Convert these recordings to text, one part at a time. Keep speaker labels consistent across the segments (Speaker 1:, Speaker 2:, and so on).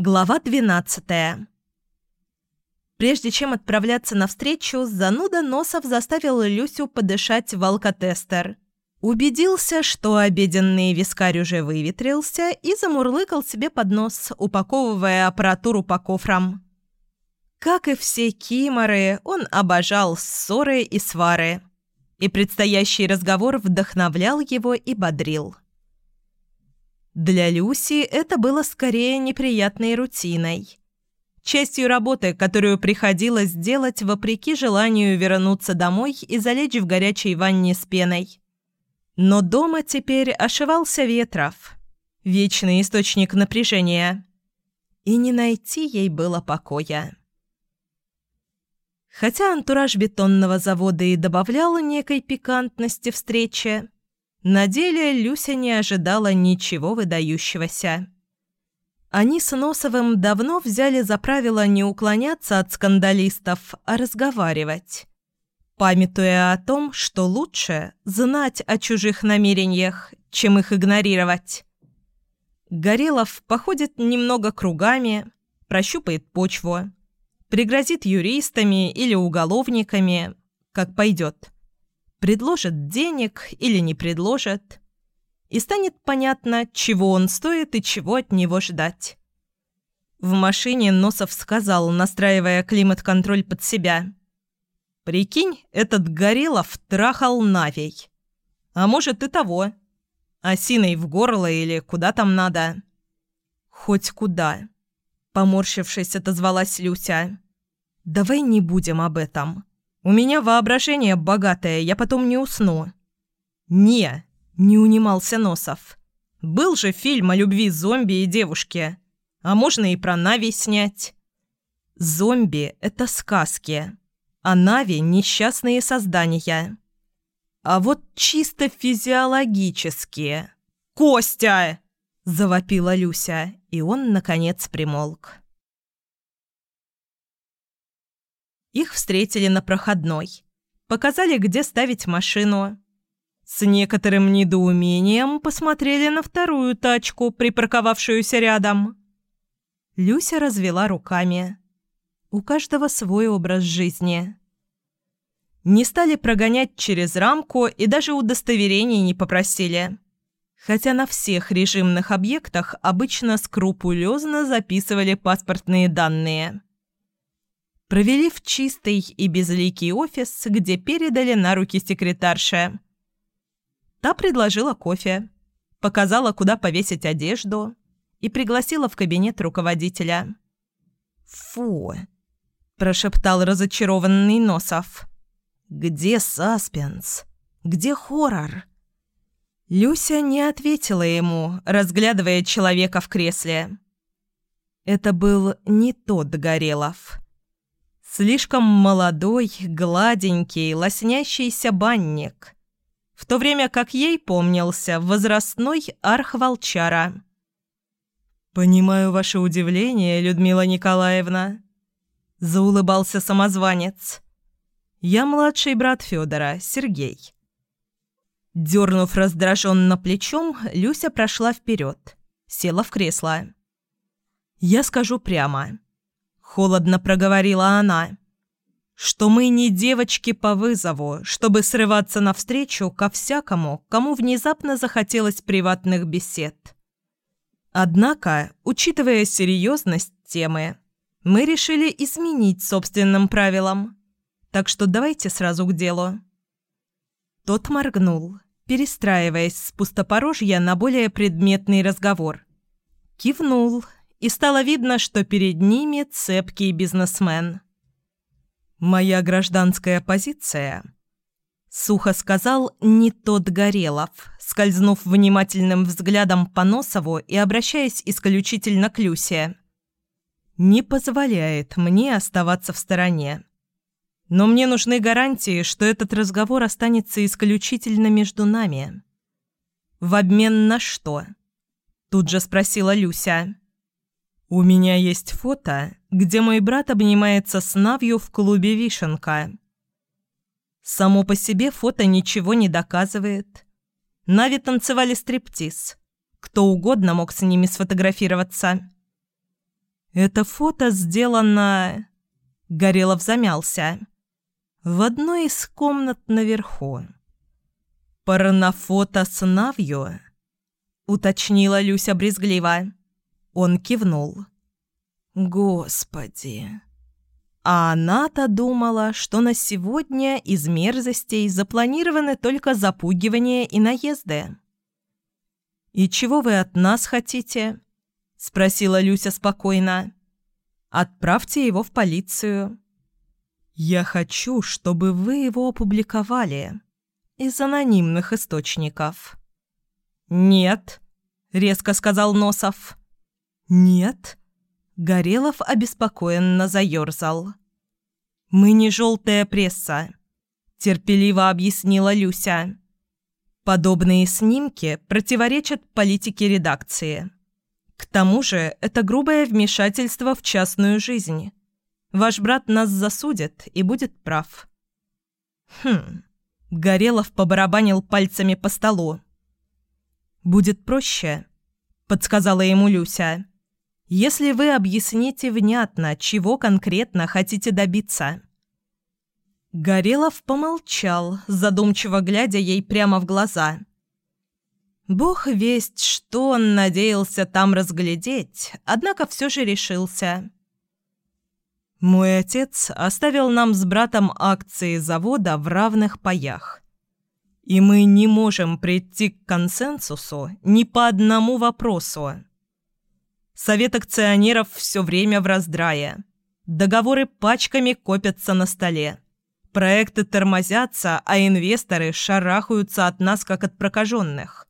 Speaker 1: Глава 12 Прежде чем отправляться навстречу, зануда Носов заставил Люсю подышать в алкотестер. Убедился, что обеденный вискарь уже выветрился и замурлыкал себе под нос, упаковывая аппаратуру по кофрам. Как и все киморы, он обожал ссоры и свары. И предстоящий разговор вдохновлял его и бодрил. Для Люси это было скорее неприятной рутиной. Частью работы, которую приходилось делать вопреки желанию вернуться домой и залечь в горячей ванне с пеной. Но дома теперь ошивался Ветров, вечный источник напряжения. И не найти ей было покоя. Хотя антураж бетонного завода и добавлял некой пикантности встречи, на деле Люся не ожидала ничего выдающегося. Они с Носовым давно взяли за правило не уклоняться от скандалистов, а разговаривать, памятуя о том, что лучше знать о чужих намерениях, чем их игнорировать. Горелов походит немного кругами, прощупает почву, пригрозит юристами или уголовниками, как пойдет предложит денег или не предложит, и станет понятно, чего он стоит и чего от него ждать. В машине Носов сказал, настраивая климат-контроль под себя. «Прикинь, этот Горелов трахал Навей. А может и того. Осиной в горло или куда там надо». «Хоть куда», — поморщившись, отозвалась Люся. «Давай не будем об этом. У меня воображение богатое, я потом не усну». «Не», — не унимался Носов. «Был же фильм о любви зомби и девушки. А можно и про Нави снять». «Зомби — это сказки, а Нави — несчастные создания». «А вот чисто физиологические...» «Костя!» — завопила Люся, и он, наконец, примолк. Их встретили на проходной. Показали, где ставить машину. С некоторым недоумением посмотрели на вторую тачку, припарковавшуюся рядом. Люся развела руками. У каждого свой образ жизни. Не стали прогонять через рамку и даже удостоверений не попросили. Хотя на всех режимных объектах обычно скрупулезно записывали паспортные данные провели в чистый и безликий офис, где передали на руки секретарше. Та предложила кофе, показала, куда повесить одежду и пригласила в кабинет руководителя. «Фу!» – прошептал разочарованный Носов. «Где саспенс? Где хоррор?» Люся не ответила ему, разглядывая человека в кресле. Это был не тот Горелов. Слишком молодой, гладенький, лоснящийся банник. В то время как ей помнился возрастной архволчара. «Понимаю ваше удивление, Людмила Николаевна», – заулыбался самозванец. «Я младший брат Федора, Сергей». Дернув раздраженно плечом, Люся прошла вперед, села в кресло. «Я скажу прямо. Холодно проговорила она. Что мы не девочки по вызову, чтобы срываться навстречу ко всякому, кому внезапно захотелось приватных бесед. Однако, учитывая серьезность темы, мы решили изменить собственным правилам. Так что давайте сразу к делу. Тот моргнул, перестраиваясь с пустопорожья на более предметный разговор. Кивнул, и стало видно, что перед ними цепкий бизнесмен. «Моя гражданская позиция», — сухо сказал не тот Горелов, скользнув внимательным взглядом по Носову и обращаясь исключительно к Люсе. «Не позволяет мне оставаться в стороне. Но мне нужны гарантии, что этот разговор останется исключительно между нами». «В обмен на что?» — тут же спросила Люся. «У меня есть фото, где мой брат обнимается с Навью в клубе «Вишенка». Само по себе фото ничего не доказывает. Нави танцевали стриптиз. Кто угодно мог с ними сфотографироваться. Это фото сделано... Горелов замялся. В одной из комнат наверху. «Порнофото с Навью?» — уточнила Люся брезгливо. Он кивнул. «Господи!» А она-то думала, что на сегодня из мерзостей запланированы только запугивания и наезды. «И чего вы от нас хотите?» — спросила Люся спокойно. «Отправьте его в полицию». «Я хочу, чтобы вы его опубликовали», из анонимных источников. «Нет», — резко сказал Носов. «Нет?» Горелов обеспокоенно заерзал. «Мы не желтая пресса», — терпеливо объяснила Люся. «Подобные снимки противоречат политике редакции. К тому же это грубое вмешательство в частную жизнь. Ваш брат нас засудит и будет прав». «Хм...» Горелов побарабанил пальцами по столу. «Будет проще», — подсказала ему Люся. «Если вы объясните внятно, чего конкретно хотите добиться». Горелов помолчал, задумчиво глядя ей прямо в глаза. Бог весть, что он надеялся там разглядеть, однако все же решился. Мой отец оставил нам с братом акции завода в равных паях. И мы не можем прийти к консенсусу ни по одному вопросу. Совет акционеров все время в раздрае. Договоры пачками копятся на столе. Проекты тормозятся, а инвесторы шарахаются от нас, как от прокаженных.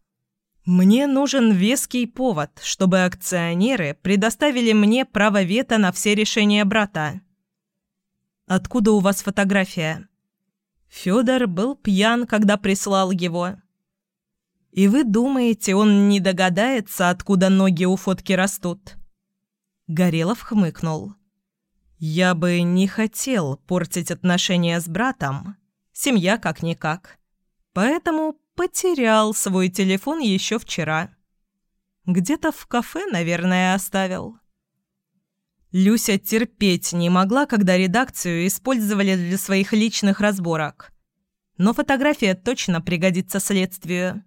Speaker 1: Мне нужен веский повод, чтобы акционеры предоставили мне право вето на все решения брата. Откуда у вас фотография? Федор был пьян, когда прислал его. И вы думаете, он не догадается, откуда ноги у фотки растут? Горелов хмыкнул. Я бы не хотел портить отношения с братом. Семья как-никак. Поэтому Потерял свой телефон еще вчера. Где-то в кафе, наверное, оставил. Люся терпеть не могла, когда редакцию использовали для своих личных разборок. Но фотография точно пригодится следствию.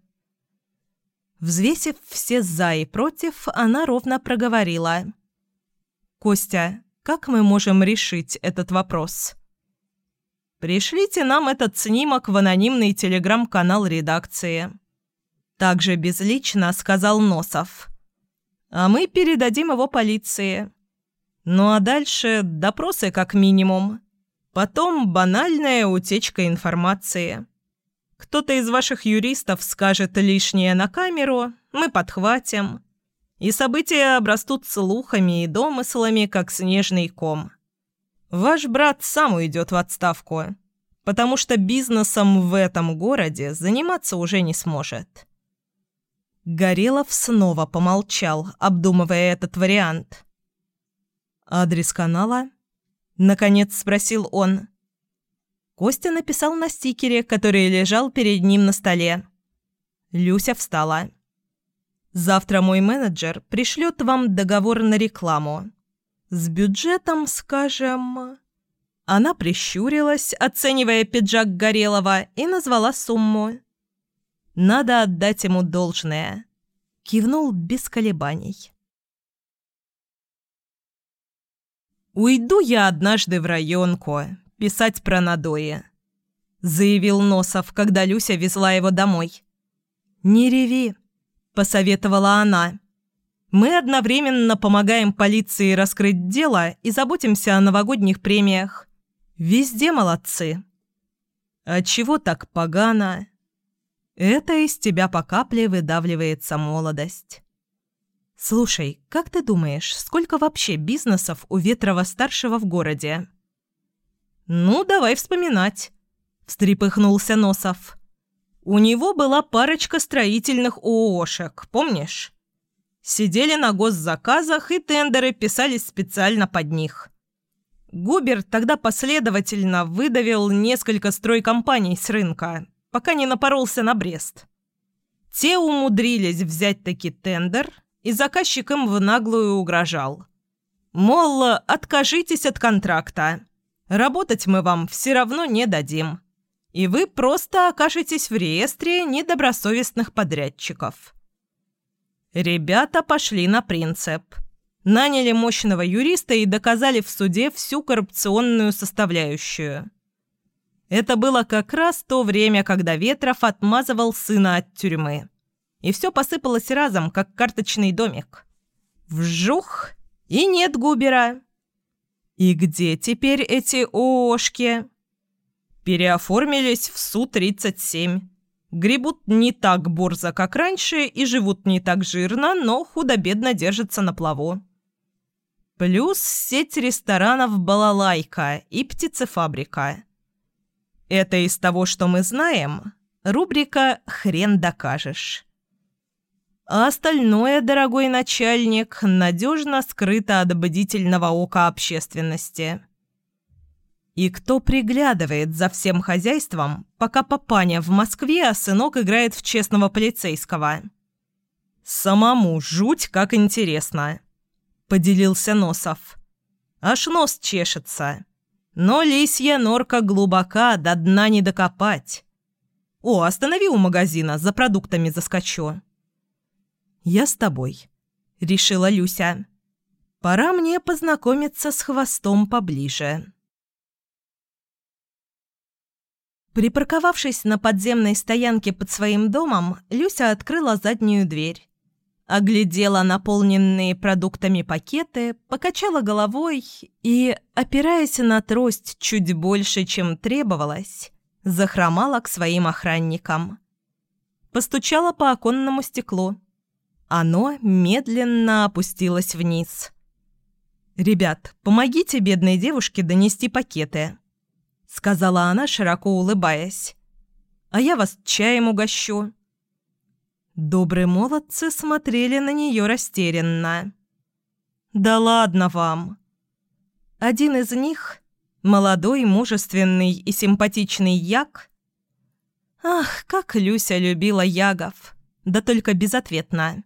Speaker 1: Взвесив все «за» и «против», она ровно проговорила. «Костя, как мы можем решить этот вопрос?» Пришлите нам этот снимок в анонимный телеграм-канал редакции. Также безлично сказал Носов. А мы передадим его полиции. Ну а дальше допросы как минимум. Потом банальная утечка информации. Кто-то из ваших юристов скажет лишнее на камеру, мы подхватим. И события обрастут слухами и домыслами, как снежный ком. Ваш брат сам уйдет в отставку, потому что бизнесом в этом городе заниматься уже не сможет». Горелов снова помолчал, обдумывая этот вариант. «Адрес канала?» — наконец спросил он. Костя написал на стикере, который лежал перед ним на столе. Люся встала. «Завтра мой менеджер пришлет вам договор на рекламу. С бюджетом, скажем...» Она прищурилась, оценивая пиджак Горелого, и назвала сумму. «Надо отдать ему должное», — кивнул без колебаний. «Уйду я однажды в районку писать про надои», — заявил Носов, когда Люся везла его домой. «Не реви», — посоветовала она. Мы одновременно помогаем полиции раскрыть дело и заботимся о новогодних премиях. Везде молодцы. А чего так погано? Это из тебя по капле выдавливается молодость. Слушай, как ты думаешь, сколько вообще бизнесов у Ветрова-старшего в городе? Ну, давай вспоминать, встрепыхнулся Носов. У него была парочка строительных ООшек, помнишь? Сидели на госзаказах, и тендеры писались специально под них. Губер тогда последовательно выдавил несколько стройкомпаний с рынка, пока не напоролся на Брест. Те умудрились взять таки тендер, и заказчик им в наглую угрожал. Мол, откажитесь от контракта. Работать мы вам все равно не дадим. И вы просто окажетесь в реестре недобросовестных подрядчиков. Ребята пошли на принцип. Наняли мощного юриста и доказали в суде всю коррупционную составляющую. Это было как раз то время, когда Ветров отмазывал сына от тюрьмы. И все посыпалось разом, как карточный домик. Вжух! И нет Губера. И где теперь эти ООшки? Переоформились в Су-37. Гребут не так борзо, как раньше, и живут не так жирно, но худо-бедно держатся на плаву. Плюс сеть ресторанов «Балалайка» и «Птицефабрика». Это из того, что мы знаем, рубрика «Хрен докажешь». А остальное, дорогой начальник, надежно скрыто от бдительного ока общественности. И кто приглядывает за всем хозяйством, пока папаня в Москве, а сынок играет в честного полицейского? Самому жуть как интересно, поделился Носов. Аж нос чешется. Но лисья норка глубока, до дна не докопать. О, останови у магазина, за продуктами заскочу. Я с тобой, решила Люся. Пора мне познакомиться с хвостом поближе. Припарковавшись на подземной стоянке под своим домом, Люся открыла заднюю дверь. Оглядела наполненные продуктами пакеты, покачала головой и, опираясь на трость чуть больше, чем требовалось, захромала к своим охранникам. Постучала по оконному стеклу. Оно медленно опустилось вниз. «Ребят, помогите бедной девушке донести пакеты», — сказала она, широко улыбаясь. «А я вас чаем угощу». Добрые молодцы смотрели на нее растерянно. «Да ладно вам!» Один из них, молодой, мужественный и симпатичный Як... Ах, как Люся любила Ягов! Да только безответно.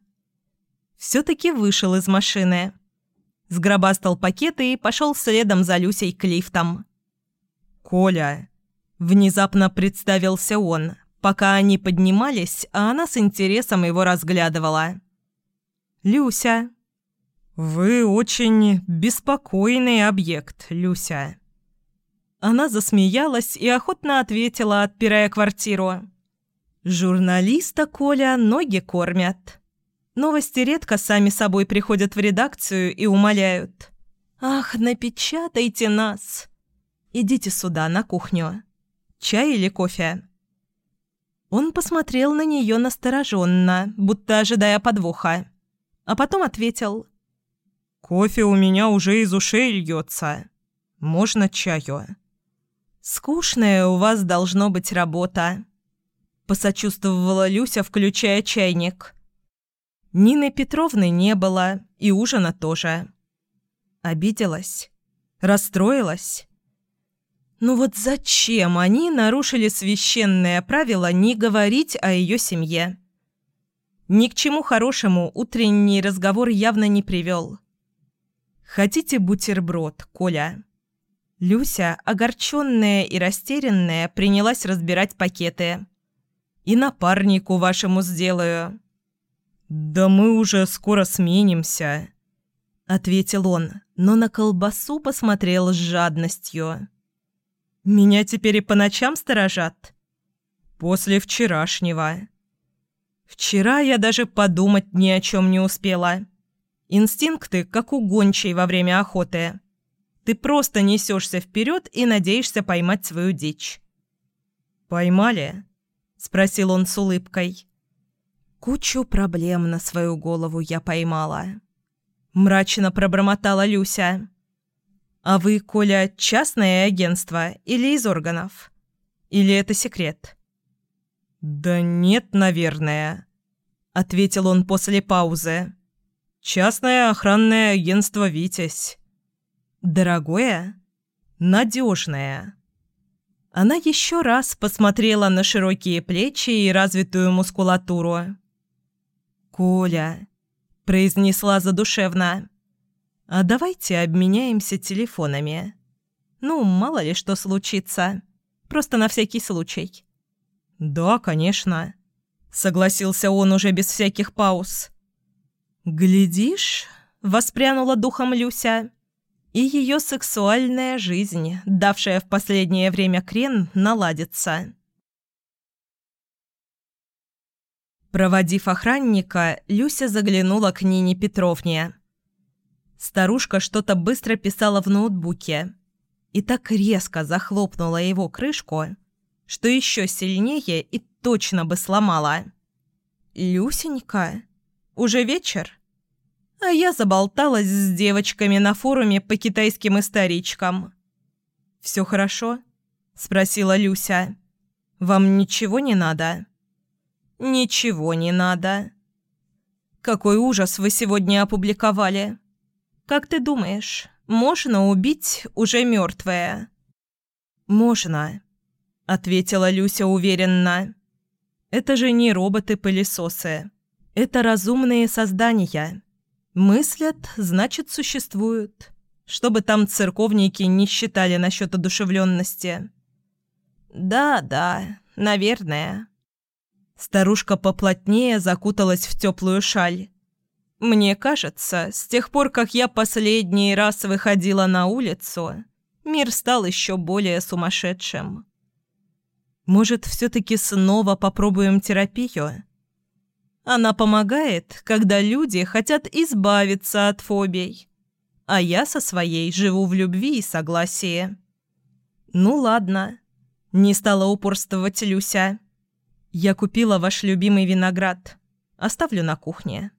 Speaker 1: Все-таки вышел из машины. Сгробастал пакеты и пошел следом за Люсей к лифтам. «Коля!» Внезапно представился он, пока они поднимались, а она с интересом его разглядывала. «Люся!» «Вы очень беспокойный объект, Люся!» Она засмеялась и охотно ответила, отпирая квартиру. «Журналиста Коля ноги кормят. Новости редко сами собой приходят в редакцию и умоляют. «Ах, напечатайте нас!» Идите сюда, на кухню. Чай или кофе?» Он посмотрел на нее настороженно, будто ожидая подвоха. А потом ответил. «Кофе у меня уже из ушей льется. Можно чаю?» «Скучная у вас должно быть работа», – посочувствовала Люся, включая чайник. Нины Петровны не было, и ужина тоже. Обиделась? Расстроилась? Ну вот зачем они нарушили священное правило не говорить о ее семье? Ни к чему хорошему утренний разговор явно не привел. «Хотите бутерброд, Коля?» Люся, огорченная и растерянная, принялась разбирать пакеты. «И напарнику вашему сделаю». «Да мы уже скоро сменимся», — ответил он, но на колбасу посмотрел с жадностью. Меня теперь и по ночам сторожат? После вчерашнего. Вчера я даже подумать ни о чем не успела. Инстинкты, как у гончей во время охоты. Ты просто несешься вперед и надеешься поймать свою дичь. «Поймали?» – спросил он с улыбкой. «Кучу проблем на свою голову я поймала». Мрачно пробормотала Люся. «А вы, Коля, частное агентство или из органов? Или это секрет?» «Да нет, наверное», — ответил он после паузы. «Частное охранное агентство «Витязь». «Дорогое?» «Надежное». Она еще раз посмотрела на широкие плечи и развитую мускулатуру. «Коля», — произнесла задушевно, — «А давайте обменяемся телефонами. Ну, мало ли что случится. Просто на всякий случай». «Да, конечно», — согласился он уже без всяких пауз. «Глядишь», — воспрянула духом Люся, и ее сексуальная жизнь, давшая в последнее время крен, наладится. Проводив охранника, Люся заглянула к Нине Петровне. Старушка что-то быстро писала в ноутбуке и так резко захлопнула его крышку, что еще сильнее и точно бы сломала. «Люсенька, уже вечер?» А я заболталась с девочками на форуме по китайским историчкам. «Все хорошо?» – спросила Люся. «Вам ничего не надо?» «Ничего не надо». «Какой ужас вы сегодня опубликовали. Как ты думаешь, можно убить уже мертвое?» «Можно», — ответила Люся уверенно. «Это же не роботы-пылесосы. Это разумные создания. Мыслят, значит, существуют. Чтобы там церковники не считали насчет одушевленности». «Да, да, наверное». Старушка поплотнее закуталась в теплую шаль. «Мне кажется, с тех пор, как я последний раз выходила на улицу, мир стал еще более сумасшедшим. Может, все-таки снова попробуем терапию? Она помогает, когда люди хотят избавиться от фобий, а я со своей живу в любви и согласии». «Ну ладно», — не стала упорствовать Люся. Я купила ваш любимый виноград. Оставлю на кухне».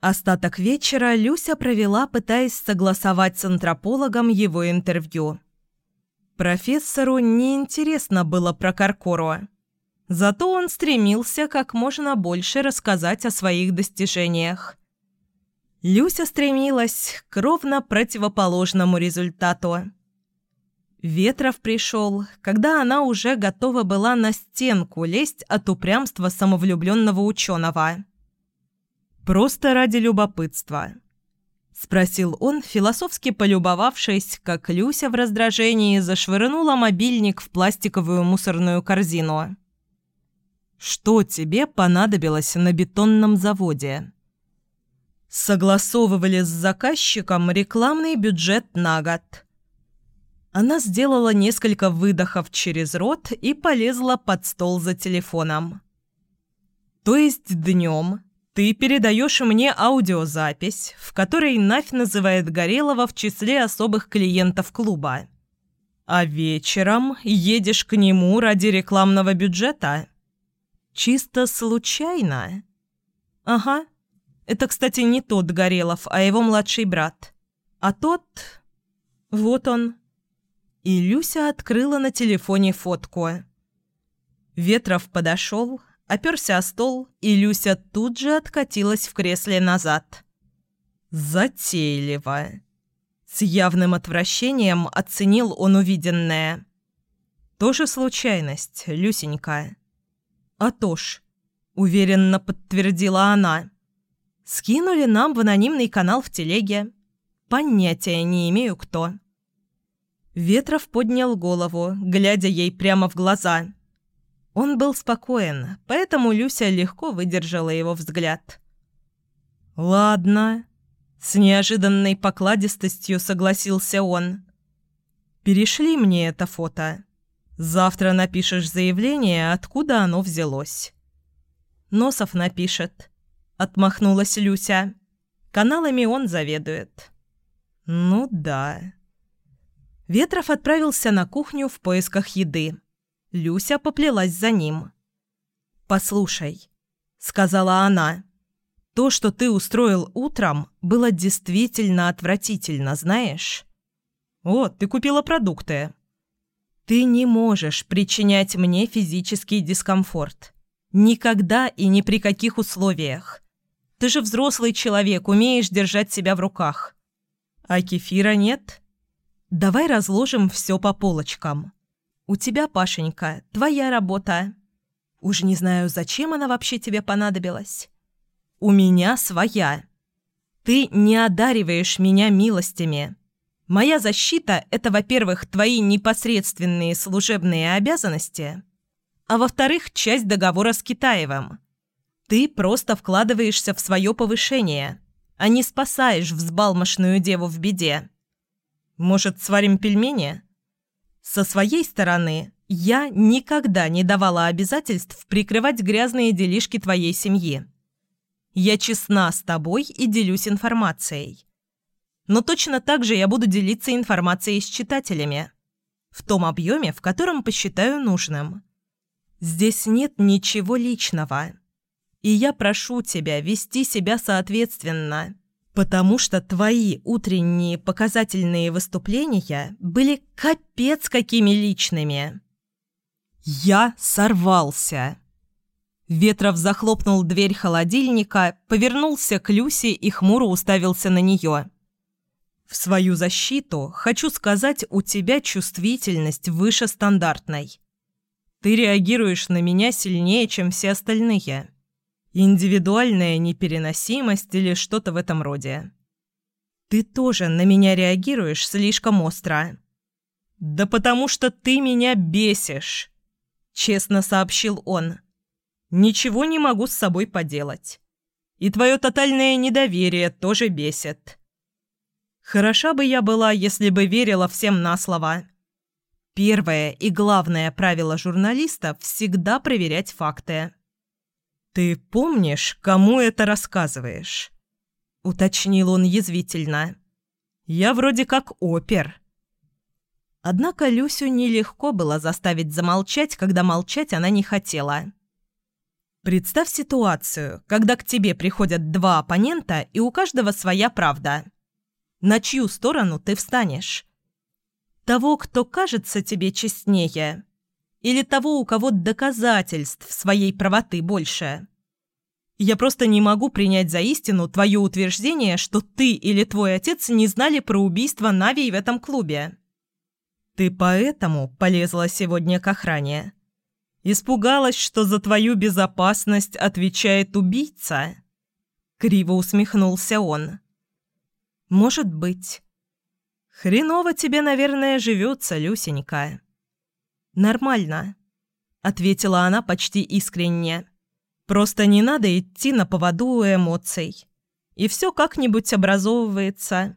Speaker 1: Остаток вечера Люся провела, пытаясь согласовать с антропологом его интервью. Профессору неинтересно было про Каркору. Зато он стремился как можно больше рассказать о своих достижениях. Люся стремилась к ровно противоположному результату. Ветров пришел, когда она уже готова была на стенку лезть от упрямства самовлюбленного ученого. «Просто ради любопытства», — спросил он, философски полюбовавшись, как Люся в раздражении зашвырнула мобильник в пластиковую мусорную корзину. «Что тебе понадобилось на бетонном заводе?» Согласовывали с заказчиком рекламный бюджет на год — она сделала несколько выдохов через рот и полезла под стол за телефоном. «То есть днем ты передаешь мне аудиозапись, в которой Нафь называет Горелого в числе особых клиентов клуба. А вечером едешь к нему ради рекламного бюджета? Чисто случайно?» «Ага. Это, кстати, не тот Горелов, а его младший брат. А тот... Вот он, и Люся открыла на телефоне фотку. Ветров подошел, оперся о стол, и Люся тут же откатилась в кресле назад. Затейливо. С явным отвращением оценил он увиденное. «Тоже случайность, Люсенька». «А то ж», — уверенно подтвердила она. «Скинули нам в анонимный канал в телеге. Понятия не имею, кто». Ветров поднял голову, глядя ей прямо в глаза. Он был спокоен, поэтому Люся легко выдержала его взгляд. «Ладно», — с неожиданной покладистостью согласился он. «Перешли мне это фото. Завтра напишешь заявление, откуда оно взялось». «Носов напишет», — отмахнулась Люся. «Каналами он заведует». «Ну да». Ветров отправился на кухню в поисках еды. Люся поплелась за ним. «Послушай», — сказала она, — «то, что ты устроил утром, было действительно отвратительно, знаешь?» «О, ты купила продукты». «Ты не можешь причинять мне физический дискомфорт. Никогда и ни при каких условиях. Ты же взрослый человек, умеешь держать себя в руках. А кефира нет?» Давай разложим все по полочкам. У тебя, Пашенька, твоя работа. Уж не знаю, зачем она вообще тебе понадобилась. у меня своя. Ты не одариваешь меня милостями. Моя защита – это, во-первых, твои непосредственные служебные обязанности, а во-вторых, часть договора с Китаевым. Ты просто вкладываешься в свое повышение, а не спасаешь взбалмошную деву в беде. Может, сварим пельмени? Со своей стороны, я никогда не давала обязательств прикрывать грязные делишки твоей семьи. Я честна с тобой и делюсь информацией. Но точно так же я буду делиться информацией с читателями. В том объеме, в котором посчитаю нужным. Здесь нет ничего личного. И я прошу тебя вести себя соответственно, потому что твои утренние показательные выступления были капец какими личными. Я сорвался. Ветров захлопнул дверь холодильника, повернулся к Люсе и хмуро уставился на нее. «В свою защиту хочу сказать, у тебя чувствительность выше стандартной. Ты реагируешь на меня сильнее, чем все остальные. Индивидуальная непереносимость или что-то в этом роде. Ты тоже на меня реагируешь слишком остро». «Да потому что ты меня бесишь», — честно сообщил он. Ничего не могу с собой поделать. И твое тотальное недоверие тоже бесит. Хороша бы я была, если бы верила всем на слово. Первое и главное правило журналиста – всегда проверять факты. «Ты помнишь, кому это рассказываешь?» – уточнил он язвительно. «Я вроде как опер». Однако Люсю нелегко было заставить замолчать, когда молчать она не хотела. Представь ситуацию, когда к тебе приходят два оппонента, и у каждого своя правда. На чью сторону ты встанешь? Того, кто кажется тебе честнее? Или того, у кого доказательств своей правоты больше? Я просто не могу принять за истину твое утверждение, что ты или твой отец не знали про убийство Нави в этом клубе. Ты поэтому полезла сегодня к охране. Испугалась, что за твою безопасность отвечает убийца?» Криво усмехнулся он. «Может быть. Хреново тебе, наверное, живется, Люсенька». «Нормально», — ответила она почти искренне. «Просто не надо идти на поводу эмоций. И все как-нибудь образовывается».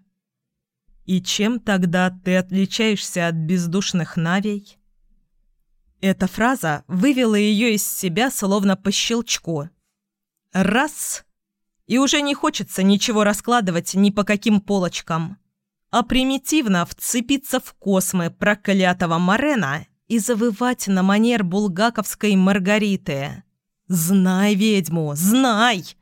Speaker 1: «И чем тогда ты отличаешься от бездушных навей?» Эта фраза вывела ее из себя словно по щелчку. Раз — и уже не хочется ничего раскладывать ни по каким полочкам, а примитивно вцепиться в космы проклятого Морена и завывать на манер булгаковской Маргариты. «Знай ведьму, знай!»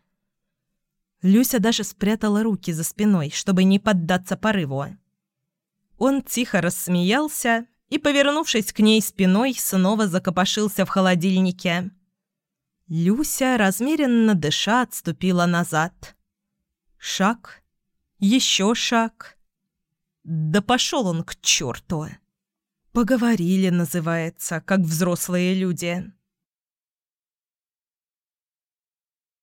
Speaker 1: Люся даже спрятала руки за спиной, чтобы не поддаться порыву. Он тихо рассмеялся и, повернувшись к ней спиной, снова закопошился в холодильнике. Люся, размеренно дыша, отступила назад. Шаг. Еще шаг. Да пошел он к черту. Поговорили, называется, как взрослые люди.